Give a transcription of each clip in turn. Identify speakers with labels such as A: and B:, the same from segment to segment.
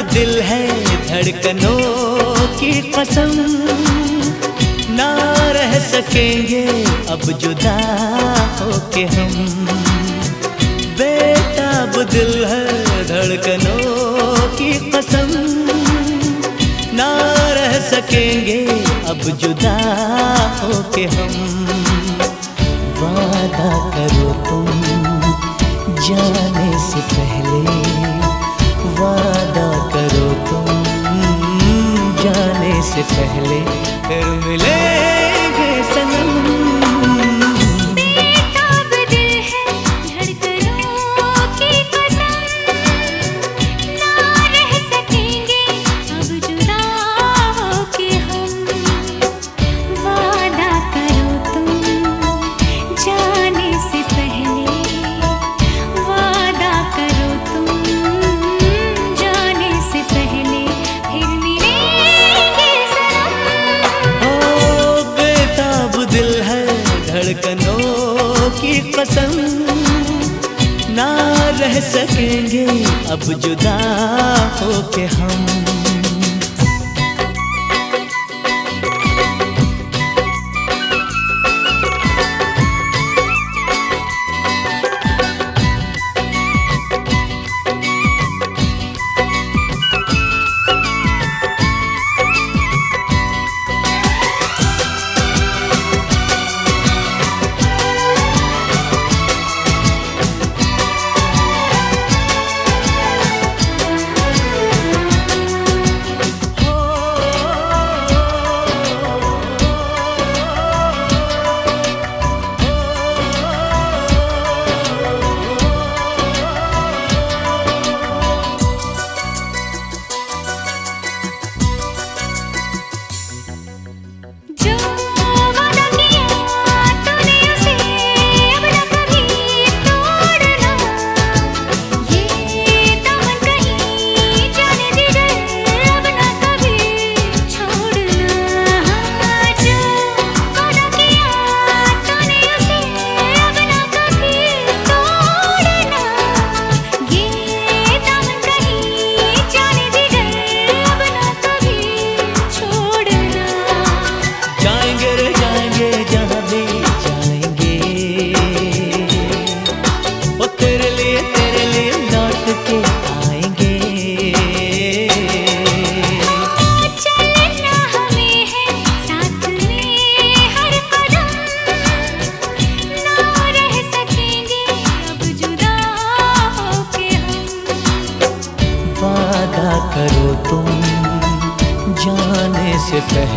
A: तो दिल है धड़कनों की कसम। ना रह सकेंगे अब जुदा होके हम। बेटा दिल है धड़कनों की कसम। ना रह सकेंगे अब जुदा होके हम। वादा करो तुम जाने से पहले। वादा करो तुम जाने से पहले फिर
B: मिले सकेंगे। अब जुदा होके हम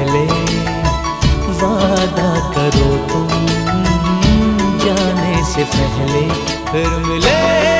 B: पहले वादा करो तुम जाने से पहले फिर मिले।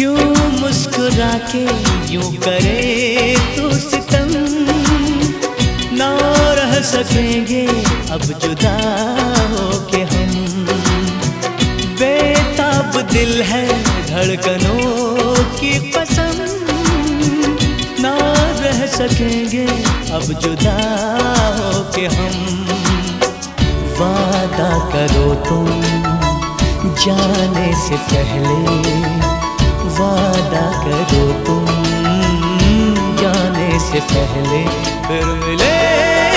B: क्यों
A: मुस्कुरा के यूँ करे तो सितम? ना रह सकेंगे अब जुदा हो के हम। बेताब दिल है धड़कनों की कसम। ना रह सकेंगे अब जुदा हो के हम। वादा करो तुम जाने से पहले वादा करो तुम जाने से पहले फिर मिलेंगे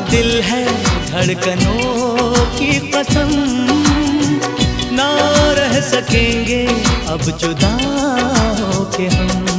A: दिल है धड़कनों की कसम। ना रह सकेंगे अब जुदा हो के हम।